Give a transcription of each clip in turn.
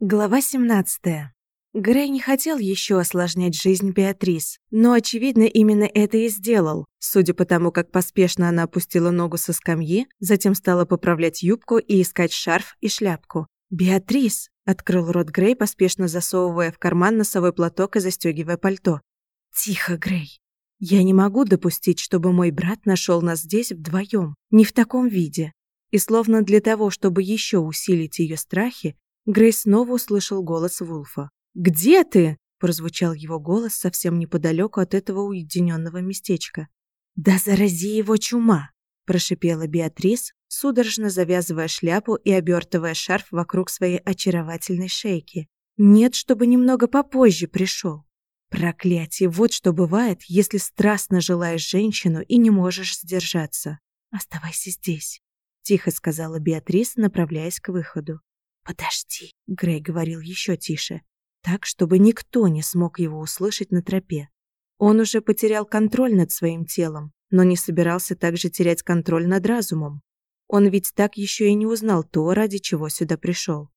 Глава 17. Грей не хотел еще осложнять жизнь Беатрис, но, очевидно, именно это и сделал, судя по тому, как поспешно она опустила ногу со скамьи, затем стала поправлять юбку и искать шарф и шляпку. «Беатрис!» – открыл рот Грей, поспешно засовывая в карман носовой платок и застегивая пальто. «Тихо, Грей. Я не могу допустить, чтобы мой брат нашел нас здесь вдвоем, не в таком виде». И словно для того, чтобы еще усилить ее страхи, Грей снова услышал голос Вулфа. «Где ты?» – прозвучал его голос совсем неподалеку от этого уединенного местечка. «Да зарази его чума!» – прошипела Беатрис, судорожно завязывая шляпу и обертывая шарф вокруг своей очаровательной шейки. «Нет, чтобы немного попозже пришел». Проклятие, вот что бывает, если страстно желаешь женщину и не можешь сдержаться. «Оставайся здесь», – тихо сказала Беатрис, направляясь к выходу. «Подожди», — Грей говорил еще тише, так, чтобы никто не смог его услышать на тропе. Он уже потерял контроль над своим телом, но не собирался также терять контроль над разумом. Он ведь так еще и не узнал то, ради чего сюда пришел.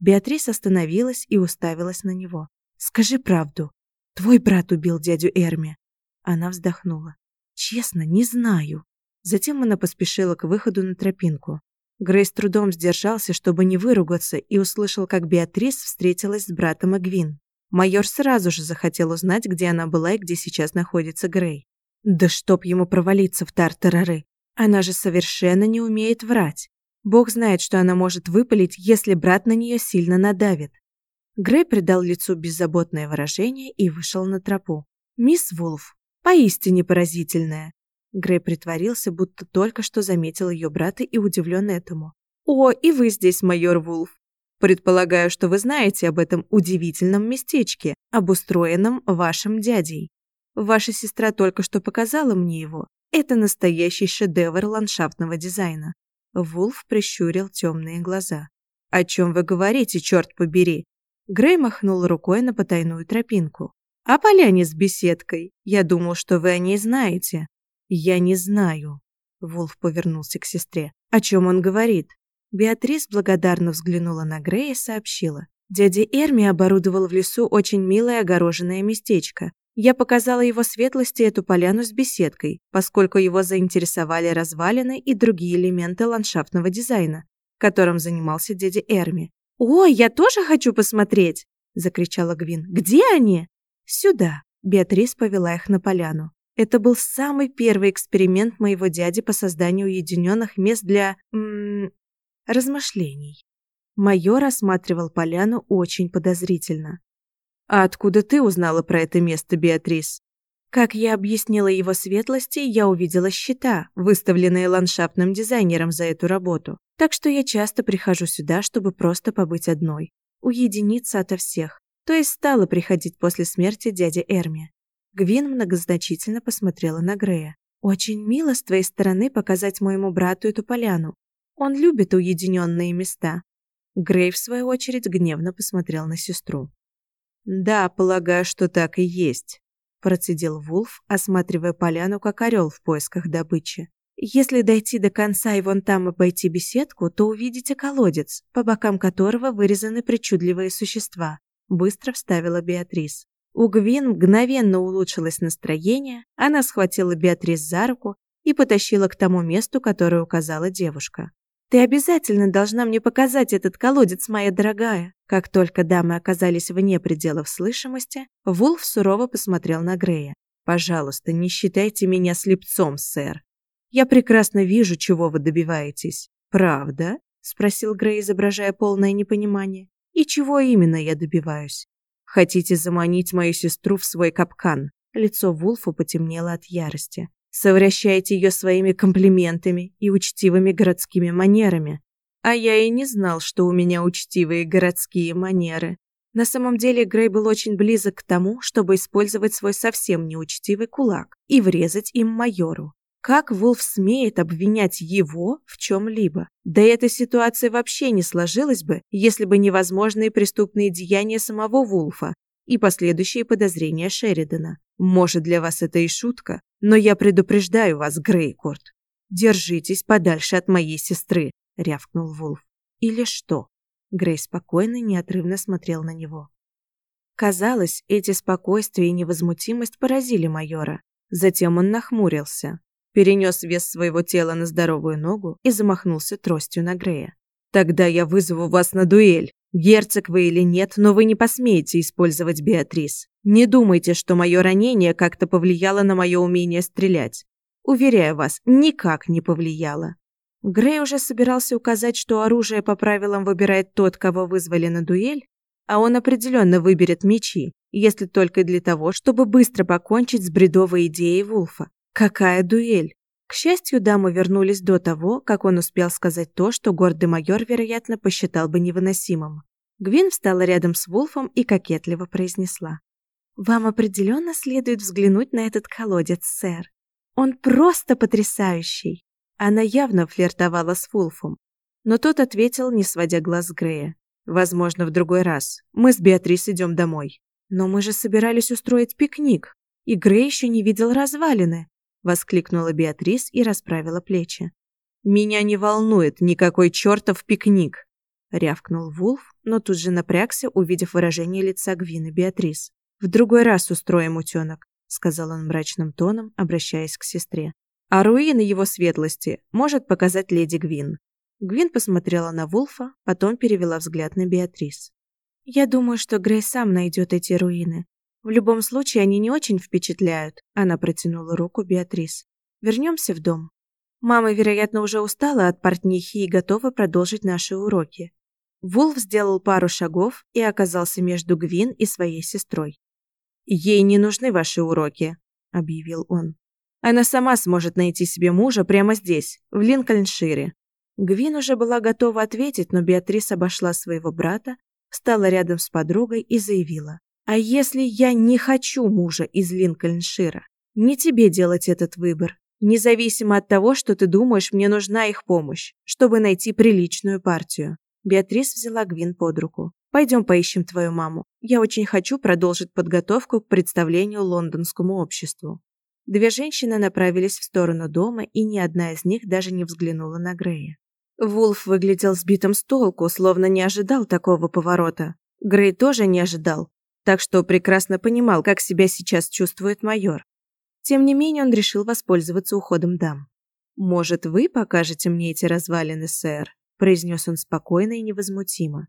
Беатрис остановилась и уставилась на него. «Скажи правду. Твой брат убил дядю Эрми». Она вздохнула. «Честно, не знаю». Затем она поспешила к выходу на тропинку. Грей с трудом сдержался, чтобы не выругаться, и услышал, как Беатрис встретилась с братом Эгвин. Майор сразу же захотел узнать, где она была и где сейчас находится Грей. Да чтоб ему провалиться в тартарары. Она же совершенно не умеет врать. Бог знает, что она может выпалить, если брат на нее сильно надавит. Грей придал лицу беззаботное выражение и вышел на тропу. «Мисс Вулф, поистине поразительная. Грей притворился, будто только что заметил ее брата и удивлен этому. «О, и вы здесь, майор Вулф. Предполагаю, что вы знаете об этом удивительном местечке, обустроенном вашим дядей. Ваша сестра только что показала мне его. Это настоящий шедевр ландшафтного дизайна». Вулф прищурил темные глаза. «О чем вы говорите, черт побери?» Грей махнул рукой на потайную тропинку. «О поляне с беседкой. Я думал, что вы о ней знаете. «Я не знаю», — Волф повернулся к сестре. «О чем он говорит?» Беатрис благодарно взглянула на Грея и сообщила. Дядя Эрми оборудовал в лесу очень милое огороженное местечко. Я показала его светлости эту поляну с беседкой, поскольку его заинтересовали развалины и другие элементы ландшафтного дизайна, которым занимался дядя Эрми. «О, я тоже хочу посмотреть!» – закричала Гвин. «Где они?» «Сюда!» – Беатрис повела их на поляну. Это был самый первый эксперимент моего дяди по созданию уединенных мест для... М -м, размышлений. Майор осматривал поляну очень подозрительно. «А откуда ты узнала про это место, Беатрис?» Как я объяснила его светлости, я увидела счета, выставленные ландшафтным дизайнером за эту работу. Так что я часто прихожу сюда, чтобы просто побыть одной, уединиться ото всех. То есть стала приходить после смерти дяди Эрми. Гвин многозначительно посмотрела на Грея. «Очень мило с твоей стороны показать моему брату эту поляну. Он любит уединенные места». Грей, в свою очередь, гневно посмотрел на сестру. «Да, полагаю, что так и есть», – процедил Вулф, осматривая поляну как орел в поисках добычи. «Если дойти до конца и вон там обойти беседку, то увидите колодец, по бокам которого вырезаны причудливые существа», – быстро вставила Беатрис. У Гвин мгновенно улучшилось настроение, она схватила Беатрис за руку и потащила к тому месту, которое указала девушка. «Ты обязательно должна мне показать этот колодец, моя дорогая!» Как только дамы оказались вне пределов слышимости, Вулф сурово посмотрел на Грея. «Пожалуйста, не считайте меня слепцом, сэр. Я прекрасно вижу, чего вы добиваетесь. Правда?» – спросил Грей, изображая полное непонимание. «И чего именно я добиваюсь?» Хотите заманить мою сестру в свой капкан?» Лицо Вулфа потемнело от ярости. «Совращаете ее своими комплиментами и учтивыми городскими манерами. А я и не знал, что у меня учтивые городские манеры». На самом деле Грей был очень близок к тому, чтобы использовать свой совсем неучтивый кулак и врезать им майору. Как Вулф смеет обвинять его в чем-либо? Да эта ситуация вообще не сложилась бы, если бы невозможные преступные деяния самого Вулфа и последующие подозрения Шеридана. Может, для вас это и шутка, но я предупреждаю вас, Грейкорт. Держитесь подальше от моей сестры, рявкнул Вулф. Или что? Грей спокойно и неотрывно смотрел на него. Казалось, эти спокойствие и невозмутимость поразили майора. Затем он нахмурился, перенес вес своего тела на здоровую ногу и замахнулся тростью на Грея. «Тогда я вызову вас на дуэль. Герцог вы или нет, но вы не посмеете использовать Беатрис. Не думайте, что мое ранение как-то повлияло на мое умение стрелять. Уверяю вас, никак не повлияло. Грей уже собирался указать, что оружие по правилам выбирает тот, кого вызвали на дуэль, а он определенно выберет мечи, если только для того, чтобы быстро покончить с бредовой идеей Вулфа. Какая дуэль? К счастью, дамы вернулись до того, как он успел сказать то, что гордый майор, вероятно, посчитал бы невыносимым. Гвин встала рядом с Вулфом и кокетливо произнесла. «Вам определенно следует взглянуть на этот колодец, сэр. Он просто потрясающий!» Она явно флиртовала с Вулфом, но тот ответил, не сводя глаз с Грея. «Возможно, в другой раз. Мы с Беатрис идем домой». «Но мы же собирались устроить пикник, и Грей еще не видел развалины», воскликнула Беатрис и расправила плечи. «Меня не волнует никакой чертов пикник!» рявкнул Вулф, но тут же напрягся, увидев выражение лица Гвины Беатрис. «В другой раз устроим утенок», сказал он мрачным тоном, обращаясь к сестре. А руины его светлости может показать леди Гвин. Гвин посмотрела на Вулфа, потом перевела взгляд на Беатрис. «Я думаю, что Грей сам найдет эти руины. В любом случае, они не очень впечатляют», — она протянула руку Беатрис. «Вернемся в дом. Мама, вероятно, уже устала от портнихи и готова продолжить наши уроки». Вулф сделал пару шагов и оказался между Гвин и своей сестрой. «Ей не нужны ваши уроки», — объявил он. Она сама сможет найти себе мужа прямо здесь, в Линкольншире. Гвин уже была готова ответить, но Беатрис обошла своего брата, встала рядом с подругой и заявила. «А если я не хочу мужа из Линкольншира? Не тебе делать этот выбор. Независимо от того, что ты думаешь, мне нужна их помощь, чтобы найти приличную партию». Беатрис взяла Гвин под руку. «Пойдем поищем твою маму. Я очень хочу продолжить подготовку к представлению лондонскому обществу». Две женщины направились в сторону дома, и ни одна из них даже не взглянула на Грея. Вулф выглядел сбитым с толку, словно не ожидал такого поворота. Грей тоже не ожидал, так что прекрасно понимал, как себя сейчас чувствует майор. Тем не менее, он решил воспользоваться уходом дам. «Может, вы покажете мне эти развалины, сэр?» произнес он спокойно и невозмутимо.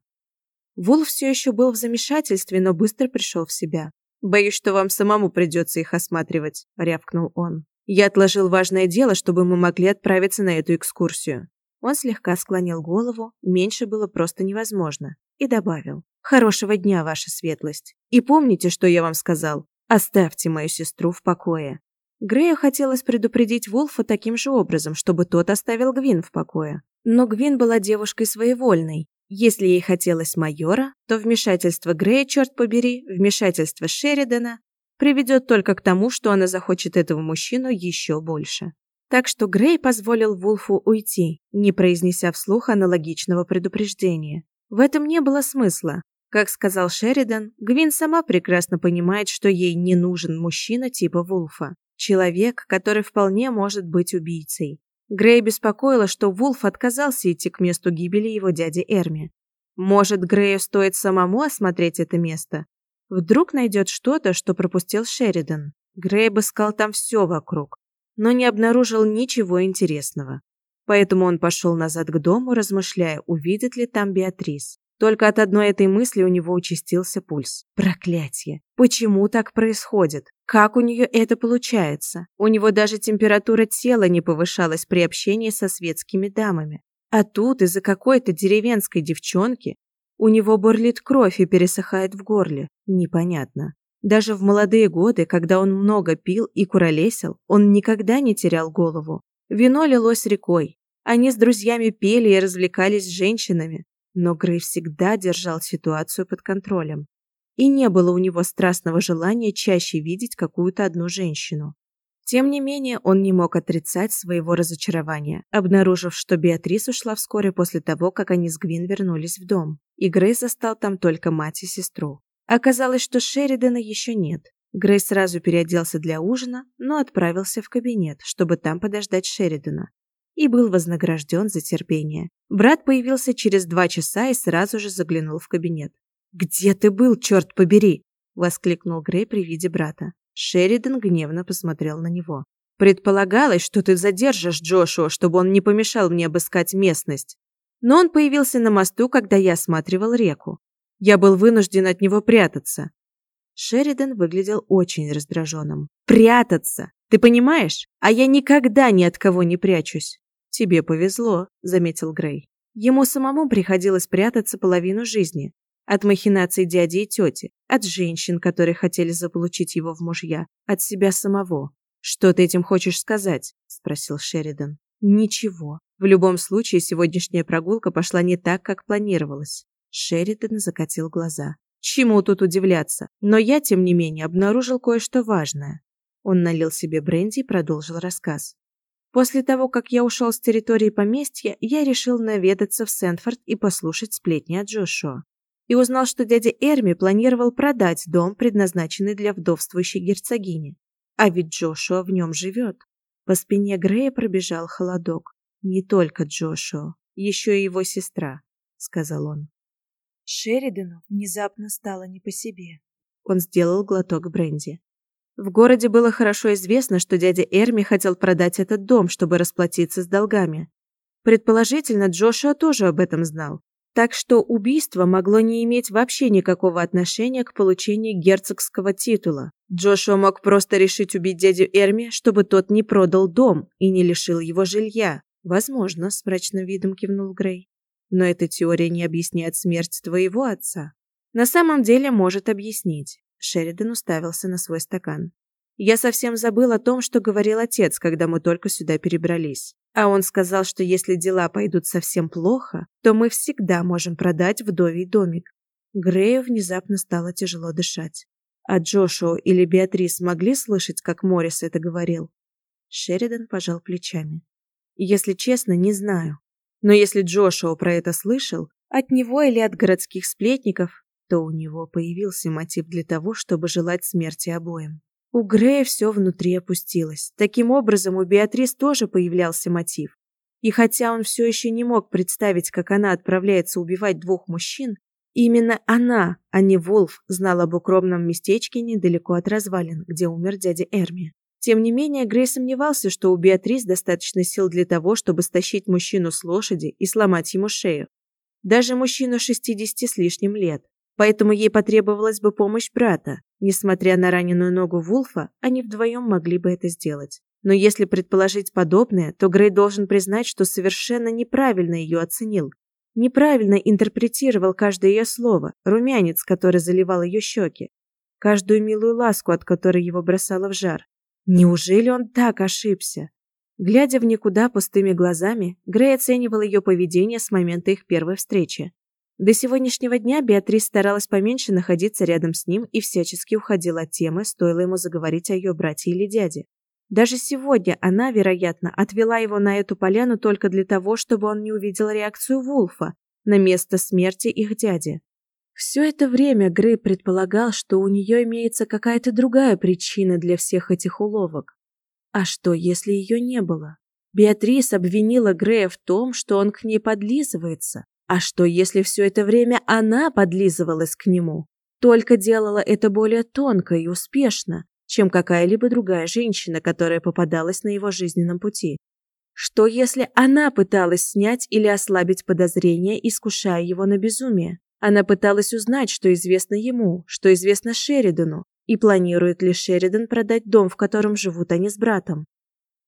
Вулф все еще был в замешательстве, но быстро пришел в себя. «Боюсь, что вам самому придется их осматривать», – рявкнул он. «Я отложил важное дело, чтобы мы могли отправиться на эту экскурсию». Он слегка склонил голову, меньше было просто невозможно, и добавил. «Хорошего дня, ваша светлость. И помните, что я вам сказал. Оставьте мою сестру в покое». Грею хотелось предупредить Вулфа таким же образом, чтобы тот оставил Гвин в покое. Но Гвин была девушкой своевольной, если ей хотелось майора, то вмешательство Грея, черт побери, вмешательство Шеридана приведет только к тому, что она захочет этого мужчину еще больше. Так что Грей позволил Вулфу уйти, не произнеся вслух аналогичного предупреждения. В этом не было смысла. Как сказал Шеридан, Гвин сама прекрасно понимает, что ей не нужен мужчина типа Вулфа. Человек, который вполне может быть убийцей. Грей беспокоило, что Вулф отказался идти к месту гибели его дяди Эрми. Может, Грею стоит самому осмотреть это место? Вдруг найдет что-то, что пропустил Шеридан. Грей обыскал там все вокруг, но не обнаружил ничего интересного. Поэтому он пошел назад к дому, размышляя, увидит ли там Беатрис. Только от одной этой мысли у него участился пульс. Проклятье! Почему так происходит? Как у нее это получается? У него даже температура тела не повышалась при общении со светскими дамами. А тут из-за какой-то деревенской девчонки у него бурлит кровь и пересыхает в горле. Непонятно. Даже в молодые годы, когда он много пил и куролесил, он никогда не терял голову. Вино лилось рекой. Они с друзьями пели и развлекались с женщинами. Но Грей всегда держал ситуацию под контролем и не было у него страстного желания чаще видеть какую-то одну женщину. Тем не менее, он не мог отрицать своего разочарования, обнаружив, что Беатрис ушла вскоре после того, как они с Гвин вернулись в дом, и Грей застал там только мать и сестру. Оказалось, что Шеридана еще нет. Грей сразу переоделся для ужина, но отправился в кабинет, чтобы там подождать Шеридана. И был вознагражден за терпение. Брат появился через два часа и сразу же заглянул в кабинет. «Где ты был, черт побери?» – воскликнул Грей при виде брата. Шеридан гневно посмотрел на него. «Предполагалось, что ты задержишь Джошуа, чтобы он не помешал мне обыскать местность. Но он появился на мосту, когда я осматривал реку. Я был вынужден от него прятаться». Шеридан выглядел очень раздраженным. «Прятаться! Ты понимаешь? А я никогда ни от кого не прячусь». «Тебе повезло», – заметил Грей. Ему самому приходилось прятаться половину жизни, от махинаций дяди и тети, от женщин, которые хотели заполучить его в мужья, от себя самого. «Что ты этим хочешь сказать?» – спросил Шеридан. «Ничего. В любом случае, сегодняшняя прогулка пошла не так, как планировалось». Шеридан закатил глаза. «Чему тут удивляться? Но я, тем не менее, обнаружил кое-что важное». Он налил себе бренди и продолжил рассказ. После того, как я ушел с территории поместья, я решил наведаться в Сентфорд и послушать сплетни от Джошуа и узнал, что дядя Эрми планировал продать дом, предназначенный для вдовствующей герцогини. А ведь Джошуа в нем живет. По спине Грея пробежал холодок. Не только Джошуа, еще и его сестра, сказал он. Шеридану внезапно стало не по себе. Он сделал глоток бренди. В городе было хорошо известно, что дядя Эрми хотел продать этот дом, чтобы расплатиться с долгами. Предположительно, Джошуа тоже об этом знал. Так что убийство могло не иметь вообще никакого отношения к получению герцогского титула. Джошуа мог просто решить убить дядю Эрми, чтобы тот не продал дом и не лишил его жилья. Возможно, с мрачным видом кивнул Грей. Но эта теория не объясняет смерть твоего отца. На самом деле может объяснить. Шеридан уставился на свой стакан. Я совсем забыл о том, что говорил отец, когда мы только сюда перебрались. А он сказал, что если дела пойдут совсем плохо, то мы всегда можем продать вдовий домик. Грею внезапно стало тяжело дышать. А Джошуа или Беатрис могли слышать, как Моррис это говорил? Шеридан пожал плечами. Если честно, не знаю. Но если Джошуа про это слышал, от него или от городских сплетников, то у него появился мотив для того, чтобы желать смерти обоим. У Грея все внутри опустилось. Таким образом, у Беатрис тоже появлялся мотив. И хотя он все еще не мог представить, как она отправляется убивать двух мужчин, именно она, а не Волф, знала об укромном местечке недалеко от развалин, где умер дядя Эрми. Тем не менее, Грей сомневался, что у Беатрис достаточно сил для того, чтобы стащить мужчину с лошади и сломать ему шею. Даже мужчину 60 с лишним лет. Поэтому ей потребовалась бы помощь брата. Несмотря на раненую ногу Вулфа, они вдвоем могли бы это сделать. Но если предположить подобное, то Грей должен признать, что совершенно неправильно ее оценил. Неправильно интерпретировал каждое ее слово, румянец, который заливал ее щеки, каждую милую ласку, от которой его бросало в жар. Неужели он так ошибся? Глядя в никуда пустыми глазами, Грей оценивал ее поведение с момента их первой встречи. До сегодняшнего дня Беатрис старалась поменьше находиться рядом с ним и всячески уходила от темы, стоило ему заговорить о ее брате или дяде. Даже сегодня она, вероятно, отвела его на эту поляну только для того, чтобы он не увидел реакцию Вулфа на место смерти их дяди. Все это время Грей предполагал, что у нее имеется какая-то другая причина для всех этих уловок. А что, если ее не было? Беатрис обвинила Грея в том, что он к ней подлизывается, а что, если все это время она подлизывалась к нему? Только делала это более тонко и успешно, чем какая-либо другая женщина, которая попадалась на его жизненном пути. Что, если она пыталась снять или ослабить подозрения, искушая его на безумие? Она пыталась узнать, что известно ему, что известно Шеридану, и планирует ли Шеридан продать дом, в котором живут они с братом.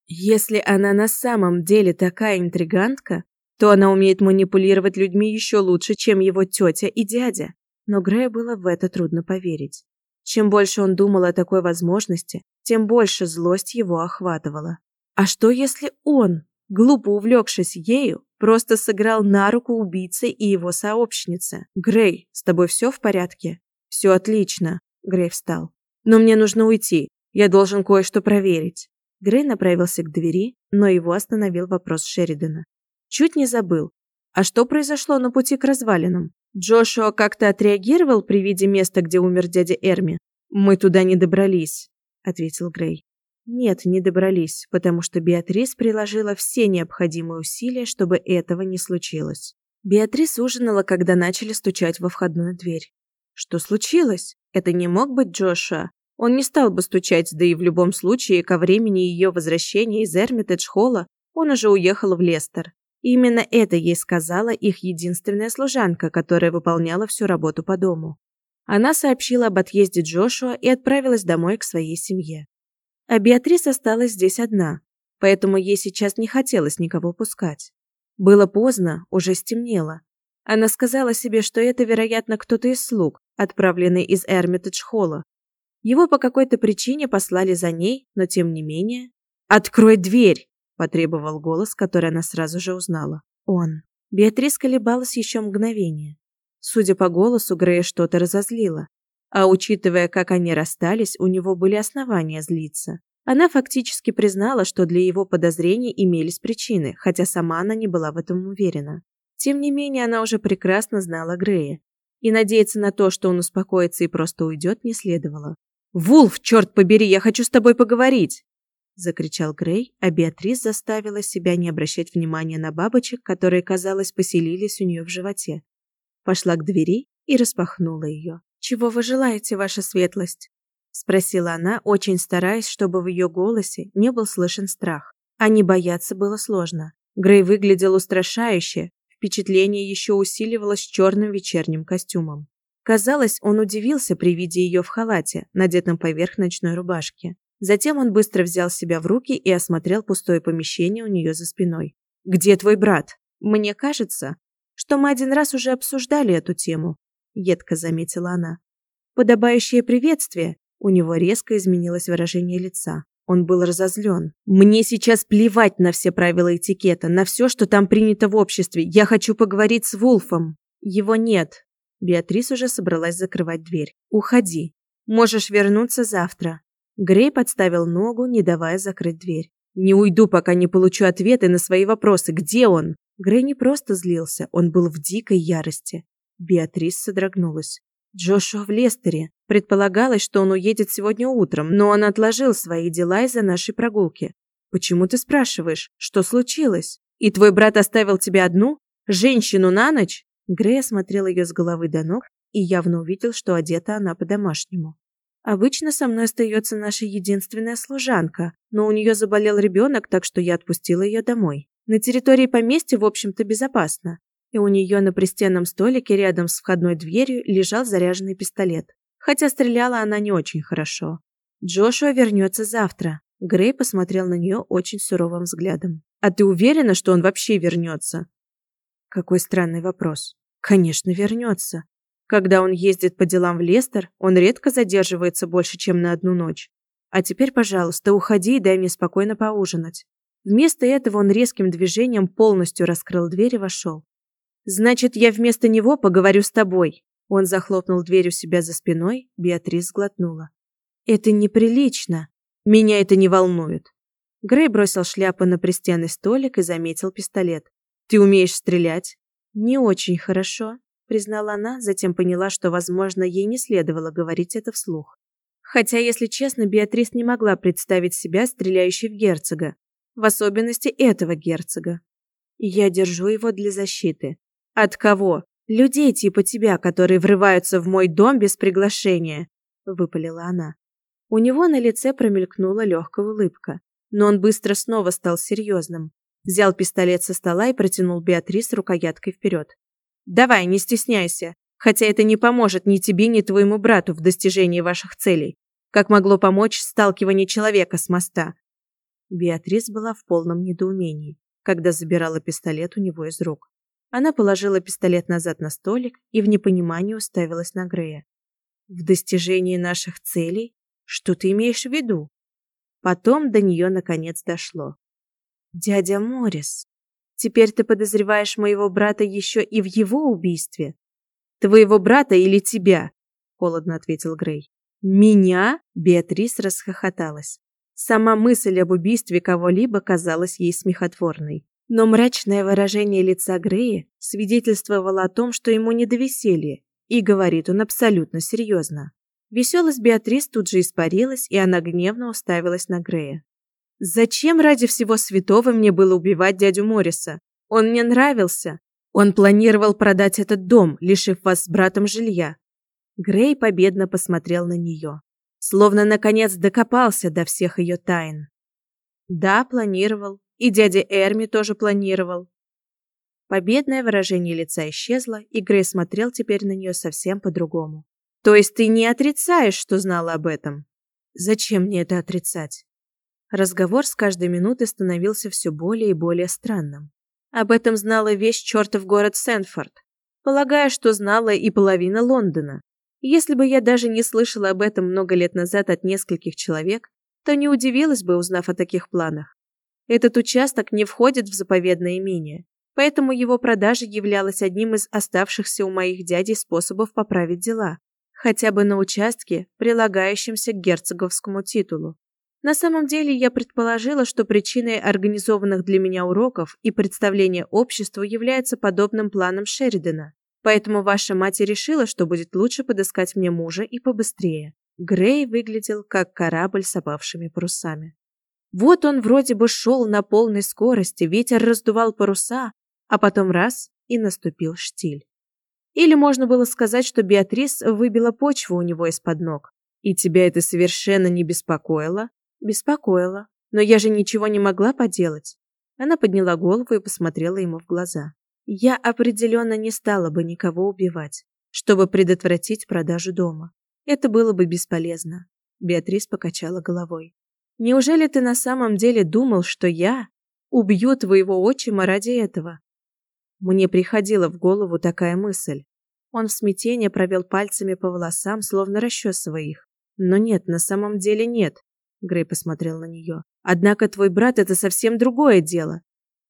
Если она на самом деле такая интригантка, то она умеет манипулировать людьми еще лучше, чем его тетя и дядя. Но Грею было в это трудно поверить. Чем больше он думал о такой возможности, тем больше злость его охватывала. А что если он, глупо увлекшись ею, просто сыграл на руку убийце и его сообщнице? Грей, с тобой все в порядке? Все отлично. Грей встал. Но мне нужно уйти. Я должен кое-что проверить. Грей направился к двери, но его остановил вопрос Шеридана. Чуть не забыл. А что произошло на пути к развалинам? Джошуа как-то отреагировал при виде места, где умер дядя Эрми? Мы туда не добрались, ответил Грей. Нет, не добрались, потому что Беатрис приложила все необходимые усилия, чтобы этого не случилось. Беатрис ужинала, когда начали стучать во входную дверь. Что случилось? Это не мог быть Джошуа. Он не стал бы стучать, да и в любом случае, ко времени ее возвращения из Эрмитедж-холла он уже уехал в Лестер. Именно это ей сказала их единственная служанка, которая выполняла всю работу по дому. Она сообщила об отъезде Джошуа и отправилась домой к своей семье. А Беатрис осталась здесь одна, поэтому ей сейчас не хотелось никого пускать. Было поздно, уже стемнело. Она сказала себе, что это, вероятно, кто-то из слуг, отправленный из Эрмитедж-холла. Его по какой-то причине послали за ней, но тем не менее... «Открой дверь!» – потребовал голос, который она сразу же узнала. Он. Беатрис колебалась еще мгновение. Судя по голосу, Грея что-то разозлило. А учитывая, как они расстались, у него были основания злиться. Она фактически признала, что для его подозрений имелись причины, хотя сама она не была в этом уверена. Тем не менее, она уже прекрасно знала Грея. И надеяться на то, что он успокоится и просто уйдет, не следовало. «Вулф, черт побери, я хочу с тобой поговорить!» Закричал Грей, а Беатрис заставила себя не обращать внимания на бабочек, которые, казалось, поселились у нее в животе. Пошла к двери и распахнула ее. «Чего вы желаете, ваша светлость?» Спросила она, очень стараясь, чтобы в ее голосе не был слышен страх. А не бояться было сложно. Грей выглядел устрашающе, впечатление еще усиливалось черным вечерним костюмом. Казалось, он удивился при виде ее в халате, надетом поверх ночной рубашки. Затем он быстро взял себя в руки и осмотрел пустое помещение у нее за спиной. «Где твой брат?» «Мне кажется, что мы один раз уже обсуждали эту тему едко заметила она. Подобающее приветствие. У него резко изменилось выражение лица. Он был разозлен. «Мне сейчас плевать на все правила этикета, на все, что там принято в обществе. Я хочу поговорить с Вулфом». «Его нет». Беатрис уже собралась закрывать дверь. «Уходи. Можешь вернуться завтра». Грей подставил ногу, не давая закрыть дверь. «Не уйду, пока не получу ответы на свои вопросы. Где он?» Грей не просто злился, он был в дикой ярости. Беатрис содрогнулась. Джошуа в Лестере. Предполагалось, что он уедет сегодня утром, но он отложил свои дела из-за нашей прогулки. Почему ты спрашиваешь? Что случилось? И твой брат оставил тебя одну? Женщину на ночь? Грей осмотрел ее с головы до ног и явно увидел, что одета она по-домашнему. Обычно со мной остается наша единственная служанка, но у нее заболел ребенок, так что я отпустила ее домой. На территории поместья, в общем-то, безопасно и у нее на пристенном столике рядом с входной дверью лежал заряженный пистолет. Хотя стреляла она не очень хорошо. Джошуа вернется завтра. Грей посмотрел на нее очень суровым взглядом. «А ты уверена, что он вообще вернется?» Какой странный вопрос. Конечно, вернется. Когда он ездит по делам в Лестер, он редко задерживается больше, чем на одну ночь. А теперь, пожалуйста, уходи и дай мне спокойно поужинать. Вместо этого он резким движением полностью раскрыл дверь и вошел. Значит, я вместо него поговорю с тобой. Он захлопнул дверь у себя за спиной, Беатрис сглотнула. Это неприлично. Меня это не волнует. Грей бросил шляпу на пристенный столик и заметил пистолет. Ты умеешь стрелять? Не очень хорошо, признала она, затем поняла, что, возможно, ей не следовало говорить это вслух. Хотя, если честно, Беатрис не могла представить себя стреляющей в герцога, в особенности этого герцога. Я держу его для защиты. От кого? Людей типа тебя, которые врываются в мой дом без приглашения, выпалила она. У него на лице промелькнула легкая улыбка, но он быстро снова стал серьезным. Взял пистолет со стола и протянул Беатрис рукояткой вперед. «Давай, не стесняйся, хотя это не поможет ни тебе, ни твоему брату в достижении ваших целей. Как могло помочь сталкивание человека с моста?» Беатрис была в полном недоумении, когда забирала пистолет у него из рук. Она положила пистолет назад на столик и в непонимании уставилась на Грея. «В достижении наших целей? Что ты имеешь в виду?» Потом до нее наконец дошло. «Дядя Морис, теперь ты подозреваешь моего брата еще и в его убийстве?» «Твоего брата или тебя?» – холодно ответил Грей. «Меня?» – Беатрис расхохоталась. Сама мысль об убийстве кого-либо казалась ей смехотворной. Но мрачное выражение лица Грея свидетельствовало о том, что ему не до веселья, и говорит он абсолютно серьезно. Веселость Беатрис тут же испарилась, и она гневно уставилась на Грея. «Зачем ради всего святого мне было убивать дядю Морриса? Он мне нравился. Он планировал продать этот дом, лишив вас с братом жилья». Грей победно посмотрел на нее, словно наконец докопался до всех ее тайн. «Да, планировал. И дядя Эрми тоже планировал. Победное выражение лица исчезло, и Грей смотрел теперь на нее совсем по-другому. То есть ты не отрицаешь, что знала об этом? Зачем мне это отрицать? Разговор с каждой минутой становился все более и более странным. Об этом знала весь чертов город Сэнфорд. Полагаю, что знала и половина Лондона. Если бы я даже не слышала об этом много лет назад от нескольких человек, то не удивилась бы, узнав о таких планах. Этот участок не входит в заповедное имение, поэтому его продажа являлась одним из оставшихся у моих дядей способов поправить дела, хотя бы на участке, прилагающемся к герцоговскому титулу. На самом деле я предположила, что причиной организованных для меня уроков и представления обществу является подобным планом Шеридана. Поэтому ваша мать решила, что будет лучше подыскать мне мужа и побыстрее. Грей выглядел как корабль с опавшими парусами. Вот он вроде бы шел на полной скорости, ветер раздувал паруса, а потом раз – и наступил штиль. Или можно было сказать, что Беатрис выбила почву у него из-под ног. И тебя это совершенно не беспокоило? Беспокоило. Но я же ничего не могла поделать. Она подняла голову и посмотрела ему в глаза. Я определенно не стала бы никого убивать, чтобы предотвратить продажу дома. Это было бы бесполезно. Беатрис покачала головой. Неужели ты на самом деле думал, что я убью твоего отчима ради этого? Мне приходила в голову такая мысль. Он в смятении провел пальцами по волосам, словно расчесывая их. Но нет, на самом деле нет. Грей посмотрел на нее. Однако твой брат это совсем другое дело.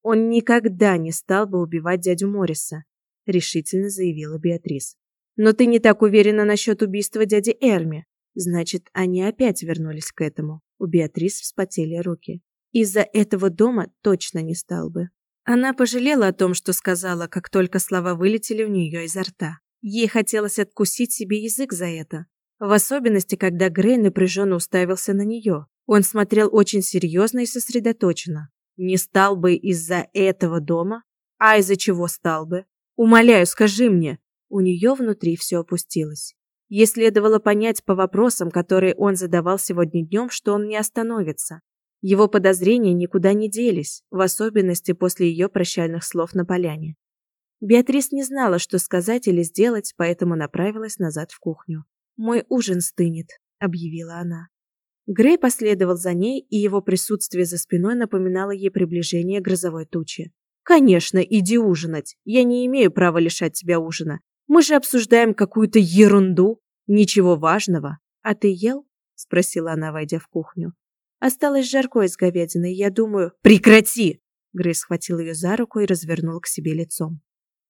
Он никогда не стал бы убивать дядю Морриса, решительно заявила Беатрис. Но ты не так уверена насчет убийства дяди Эрми. Значит, они опять вернулись к этому. У Беатрис вспотели руки. Из-за этого дома точно не стал бы. Она пожалела о том, что сказала, как только слова вылетели у нее изо рта. Ей хотелось откусить себе язык за это. В особенности, когда Грей напряженно уставился на нее. Он смотрел очень серьезно и сосредоточенно. Не стал бы из-за этого дома? А из-за чего стал бы? Умоляю, скажи мне. У нее внутри все опустилось. Ей следовало понять по вопросам, которые он задавал сегодня днем, что он не остановится. Его подозрения никуда не делись, в особенности после ее прощальных слов на поляне. Беатрис не знала, что сказать или сделать, поэтому направилась назад в кухню. «Мой ужин стынет», — объявила она. Грей последовал за ней, и его присутствие за спиной напоминало ей приближение грозовой тучи. «Конечно, иди ужинать. Я не имею права лишать тебя ужина. Мы же обсуждаем какую-то ерунду. Ничего важного. А ты ел? Спросила она, войдя в кухню. Осталось жарко из говядины, я думаю... Прекрати! Грей схватил ее за руку и развернул к себе лицом.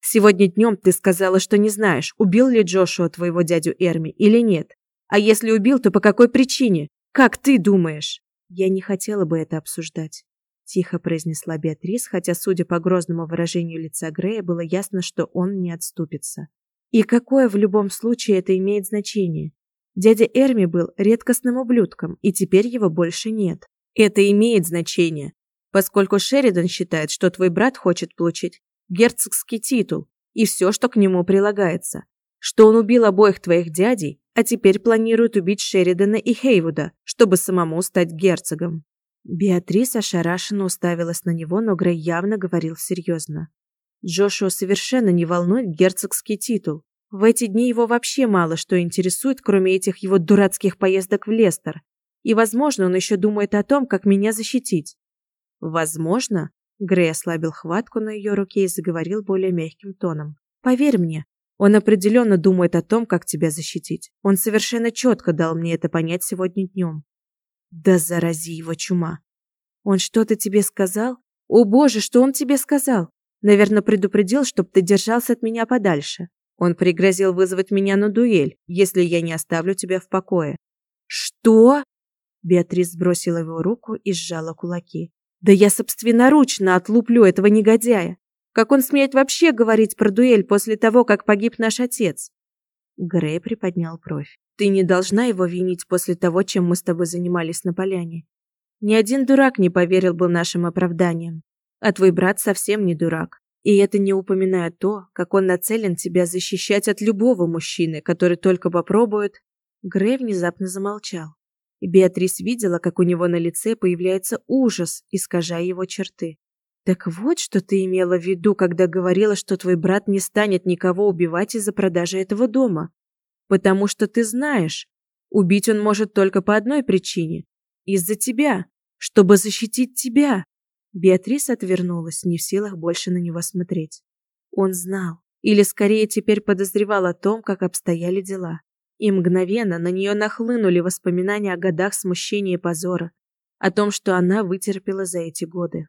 Сегодня днем ты сказала, что не знаешь, убил ли Джошуа твоего дядю Эрми или нет. А если убил, то по какой причине? Как ты думаешь? Я не хотела бы это обсуждать. Тихо произнесла Беатрис, хотя, судя по грозному выражению лица Грея, было ясно, что он не отступится. И какое в любом случае это имеет значение? Дядя Эрми был редкостным ублюдком, и теперь его больше нет. Это имеет значение, поскольку Шеридан считает, что твой брат хочет получить герцогский титул и все, что к нему прилагается. Что он убил обоих твоих дядей, а теперь планирует убить Шеридана и Хейвуда, чтобы самому стать герцогом. Беатрис ошарашенно уставилась на него, но Грей явно говорил серьезно. Джошуа совершенно не волнует герцогский титул. В эти дни его вообще мало что интересует, кроме этих его дурацких поездок в Лестер. И, возможно, он еще думает о том, как меня защитить. Возможно, Грей ослабил хватку на ее руке и заговорил более мягким тоном. Поверь мне, он определенно думает о том, как тебя защитить. Он совершенно четко дал мне это понять сегодня днем. Да зарази его чума. Он что-то тебе сказал? О боже, что он тебе сказал? Наверное, предупредил, чтоб ты держался от меня подальше. Он пригрозил вызвать меня на дуэль, если я не оставлю тебя в покое. Что? Беатрис сбросила его руку и сжала кулаки. Да я собственноручно отлуплю этого негодяя. Как он смеет вообще говорить про дуэль после того, как погиб наш отец? Грей приподнял бровь. Ты не должна его винить после того, чем мы с тобой занимались на поляне. Ни один дурак не поверил бы нашим оправданиям. А твой брат совсем не дурак. И это не упоминая то, как он нацелен тебя защищать от любого мужчины, который только попробует. Грей внезапно замолчал. И Беатрис видела, как у него на лице появляется ужас, искажая его черты. Так вот, что ты имела в виду, когда говорила, что твой брат не станет никого убивать из-за продажи этого дома. Потому что ты знаешь, убить он может только по одной причине. Из-за тебя. Чтобы защитить тебя. Беатрис отвернулась, не в силах больше на него смотреть. Он знал, или скорее теперь подозревал о том, как обстояли дела. И мгновенно на нее нахлынули воспоминания о годах смущения и позора, о том, что она вытерпела за эти годы.